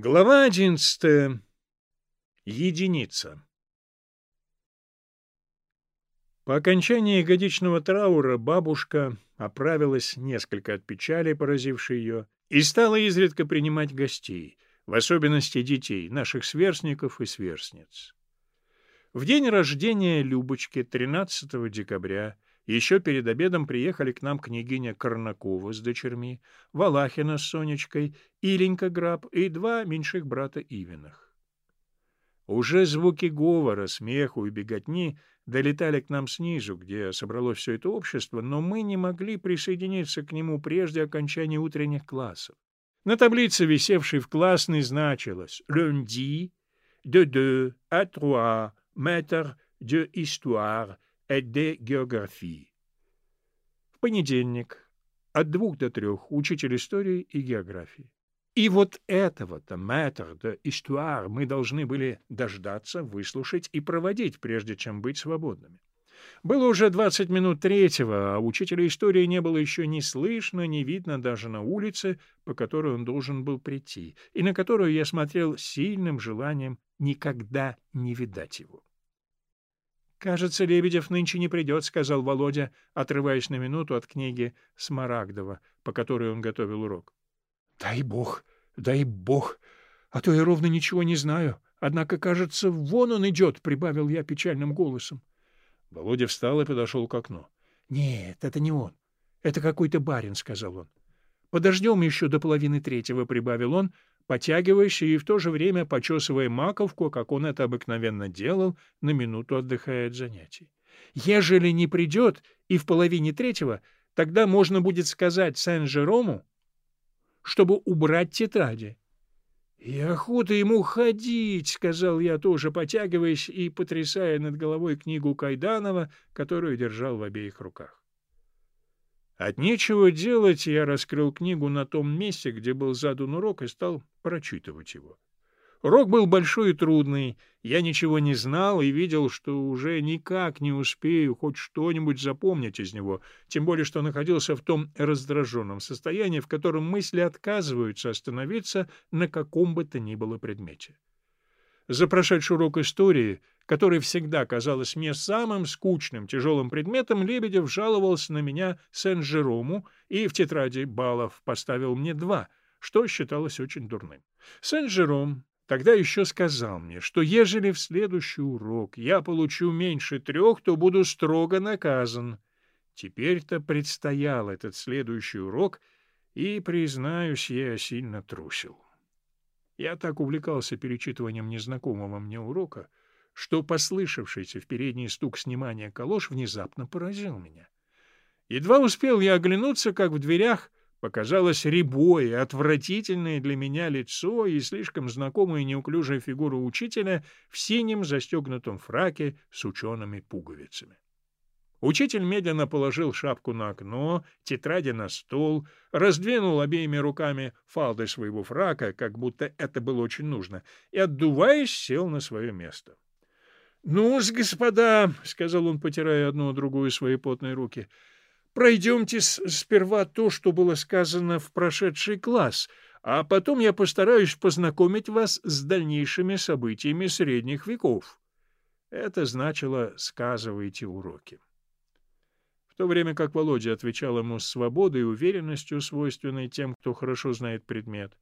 Глава одиннадцатая. Единица. По окончании годичного траура бабушка оправилась несколько от печали, поразившей ее, и стала изредка принимать гостей, в особенности детей, наших сверстников и сверстниц. В день рождения Любочки, 13 декабря, еще перед обедом приехали к нам княгиня Корнакова с дочерьми, Валахина с Сонечкой, Иленька Граб и два меньших брата Ивиных. Уже звуки говора, смеху и беготни долетали к нам снизу, где собралось все это общество, но мы не могли присоединиться к нему прежде окончания утренних классов. На таблице, висевшей в классной, значилось «Lundi, de deux à trois mètres de histoire de géographie». В понедельник от двух до трех учитель истории и географии. И вот этого-то мэтр де истуар мы должны были дождаться, выслушать и проводить, прежде чем быть свободными. Было уже двадцать минут третьего, а учителя истории не было еще ни слышно, ни видно даже на улице, по которой он должен был прийти, и на которую я смотрел с сильным желанием никогда не видать его. «Кажется, Лебедев нынче не придет», — сказал Володя, отрываясь на минуту от книги Смарагдова, по которой он готовил урок. «Дай бог, дай бог, а то я ровно ничего не знаю. Однако, кажется, вон он идет», — прибавил я печальным голосом. Володя встал и подошел к окну. «Нет, это не он. Это какой-то барин», — сказал он. «Подождем еще до половины третьего», — прибавил он, потягиваясь и в то же время почесывая маковку, как он это обыкновенно делал, на минуту отдыхая от занятий. «Ежели не придет и в половине третьего, тогда можно будет сказать Сен-Жерому, чтобы убрать тетради». «И охота ему ходить», — сказал я тоже, потягиваясь и потрясая над головой книгу Кайданова, которую держал в обеих руках. От нечего делать я раскрыл книгу на том месте, где был задан урок, и стал прочитывать его. Урок был большой и трудный, я ничего не знал и видел, что уже никак не успею хоть что-нибудь запомнить из него, тем более что находился в том раздраженном состоянии, в котором мысли отказываются остановиться на каком бы то ни было предмете. За прошедший урок истории — который всегда казалось мне самым скучным, тяжелым предметом, Лебедев жаловался на меня Сен-Жерому и в тетради баллов поставил мне два, что считалось очень дурным. Сен-Жером тогда еще сказал мне, что ежели в следующий урок я получу меньше трех, то буду строго наказан. Теперь-то предстоял этот следующий урок, и, признаюсь, я сильно трусил. Я так увлекался перечитыванием незнакомого мне урока, что послышавшийся в передний стук снимания калош внезапно поразил меня. Едва успел я оглянуться, как в дверях показалось рябое, отвратительное для меня лицо и слишком знакомая неуклюжая фигура учителя в синем застегнутом фраке с учеными пуговицами. Учитель медленно положил шапку на окно, тетради на стол, раздвинул обеими руками фалды своего фрака, как будто это было очень нужно, и, отдуваясь, сел на свое место. «Ну-с, господа», — сказал он, потирая одну другую свои потные руки, — «пройдемте сперва то, что было сказано в прошедший класс, а потом я постараюсь познакомить вас с дальнейшими событиями средних веков». Это значило «сказывайте уроки». В то время как Володя отвечал ему с свободой и уверенностью, свойственной тем, кто хорошо знает предмет,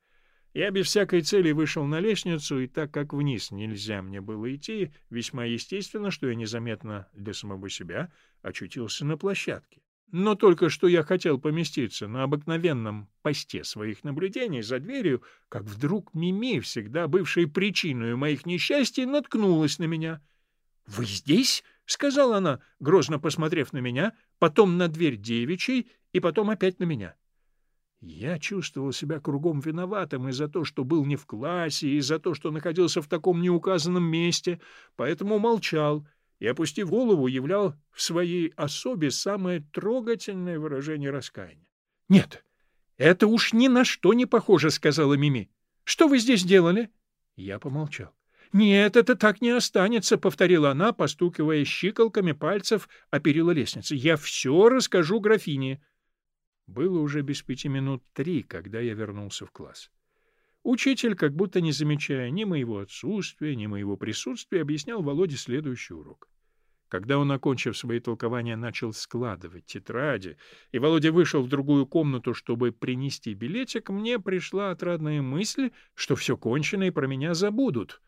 я без всякой цели вышел на лестницу, и так как вниз нельзя мне было идти, весьма естественно, что я незаметно для самого себя очутился на площадке. Но только что я хотел поместиться на обыкновенном посте своих наблюдений за дверью, как вдруг Мими, всегда бывшая причиной моих несчастий, наткнулась на меня. — Вы здесь? — сказала она, грозно посмотрев на меня, потом на дверь девичьей и потом опять на меня. — я чувствовал себя кругом виноватым и за то, что был не в классе, и за то, что находился в таком неуказанном месте, поэтому молчал и, опустив голову, являл в своей особе самое трогательное выражение раскаяния. — Нет, это уж ни на что не похоже, — сказала Мими. — Что вы здесь делали? Я помолчал. — Нет, это так не останется, — повторила она, постукивая щиколками пальцев о перила лестницы. — Я все расскажу графине. Было уже без пяти минут три, когда я вернулся в класс. Учитель, как будто не замечая ни моего отсутствия, ни моего присутствия, объяснял Володе следующий урок. Когда он, окончив свои толкования, начал складывать тетради, и Володя вышел в другую комнату, чтобы принести билетик, мне пришла отрадная мысль, что все кончено и про меня забудут.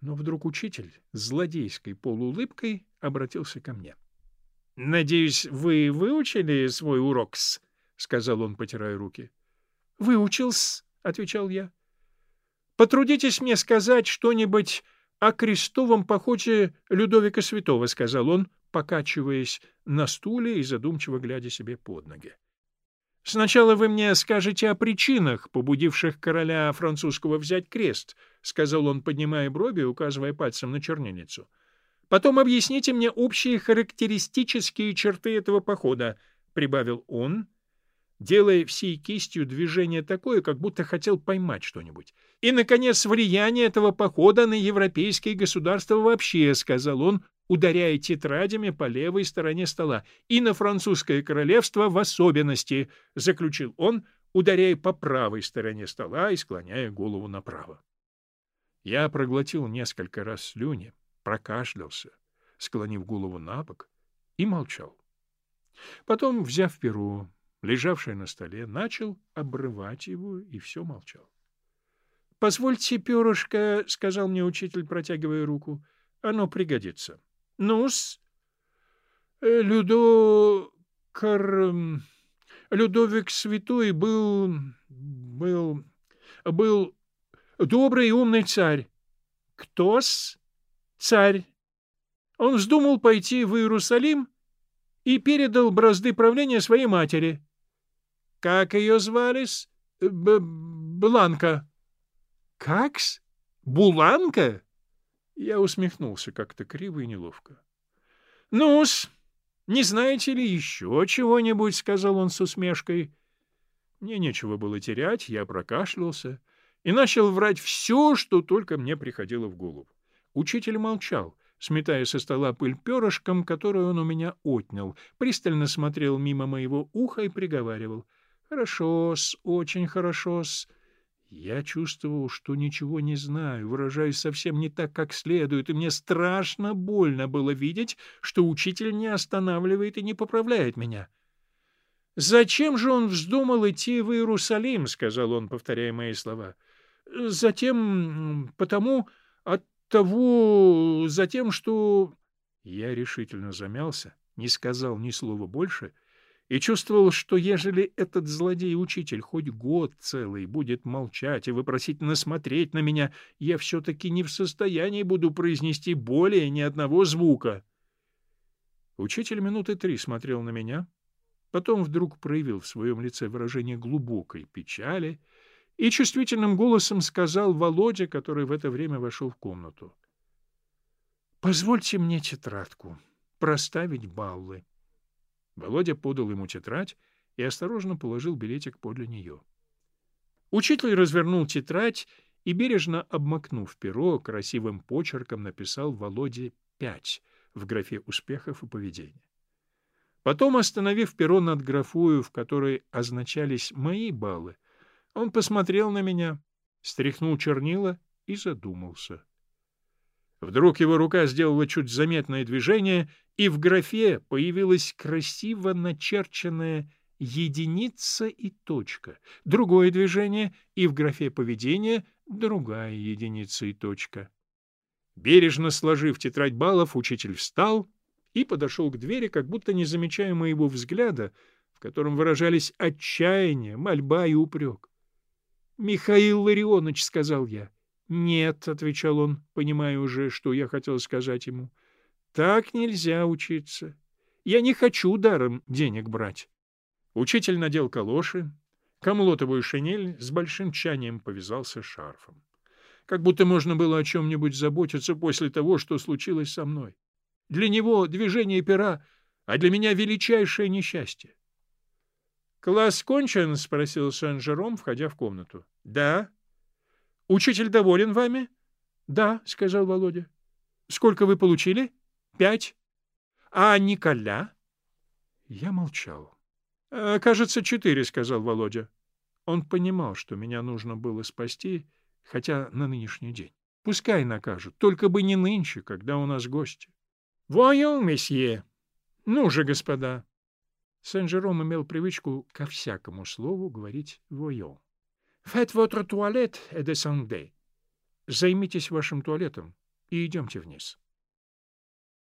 Но вдруг учитель злодейской полуулыбкой обратился ко мне. — Надеюсь, вы выучили свой урок-с? — сказал он, потирая руки. — Выучил-с, отвечал я. Потрудитесь мне сказать что-нибудь о крестовом походе Людовика Святого, сказал он, покачиваясь на стуле и задумчиво глядя себе под ноги. Сначала вы мне скажете о причинах, побудивших короля французского взять крест, сказал он, поднимая брови и указывая пальцем на чернильницу. Потом объясните мне общие характеристические черты этого похода, прибавил он, делая всей кистью движение такое, как будто хотел поймать что-нибудь. «И, наконец, влияние этого похода на европейские государства вообще», — сказал он, ударяя тетрадями по левой стороне стола, «и на французское королевство в особенности», — заключил он, ударяя по правой стороне стола и склоняя голову направо. Я проглотил несколько раз слюни, прокашлялся, склонив голову на бок, и молчал. Потом, взяв перо, лежавший на столе, начал обрывать его и все молчал. — Позвольте, перышко, — сказал мне учитель, протягивая руку, — оно пригодится. — Ну-с. Э, Людо... Кар... Людовик Святой был... был... был добрый и умный царь. — Кто-с? — Царь. Он вздумал пойти в Иерусалим и передал бразды правления своей матери. Как ее звались? Б Бланка. Какс? Буланка? Я усмехнулся как-то криво и неловко. Ну-с, не знаете ли еще чего-нибудь, сказал он с усмешкой. Мне нечего было терять, я прокашлялся и начал врать все, что только мне приходило в голову. Учитель молчал сметая со стола пыль перышком, которую он у меня отнял, пристально смотрел мимо моего уха и приговаривал. Хорошо-с, очень хорошо-с. Я чувствовал, что ничего не знаю, выражаюсь совсем не так, как следует, и мне страшно больно было видеть, что учитель не останавливает и не поправляет меня. «Зачем же он вздумал идти в Иерусалим?» — сказал он, повторяя мои слова. «Затем... потому... от того... затем, что...» Я решительно замялся, не сказал ни слова больше — и чувствовал, что ежели этот злодей-учитель хоть год целый будет молчать и вопросительно смотреть на меня, я все-таки не в состоянии буду произнести более ни одного звука. Учитель минуты три смотрел на меня, потом вдруг проявил в своем лице выражение глубокой печали и чувствительным голосом сказал Володя, который в это время вошел в комнату. — Позвольте мне тетрадку, проставить баллы. Володя подал ему тетрадь и осторожно положил билетик подле нее. Учитель развернул тетрадь и, бережно обмакнув перо, красивым почерком написал Володе «пять» в графе успехов и поведения. Потом, остановив перо над графою, в которой означались мои баллы, он посмотрел на меня, стряхнул чернила и задумался. Вдруг его рука сделала чуть заметное движение, и в графе появилась красиво начерченная единица и точка. Другое движение, и в графе поведения другая единица и точка. Бережно сложив тетрадь баллов, учитель встал и подошел к двери, как будто не замечая моего взгляда, в котором выражались отчаяние, мольба и упрек. — Михаил Ларионович, — сказал я, — «Нет», — отвечал он, понимая уже, что я хотел сказать ему, — «так нельзя учиться. Я не хочу даром денег брать». Учитель надел калоши, камлотовую шинель, с большим тщанием повязался шарфом. Как будто можно было о чем-нибудь заботиться после того, что случилось со мной. Для него движение пера, а для меня величайшее несчастье. «Класс кончен?» — спросил Сен-Жером, входя в комнату. «Да», — Учитель доволен вами? — Да, — сказал Володя. — Сколько вы получили? — Пять. — А Николя? Я молчал. — Кажется, четыре, — сказал Володя. — Он понимал, что меня нужно было спасти, хотя на нынешний день. Пускай накажут, только бы не нынче, когда у нас гости. — Voyons, месье! Ну же, господа! Сен-Жером имел привычку ко всякому слову говорить «voyons». «Faites votre toilette et descendez». Займитесь вашим туалетом и идемте вниз.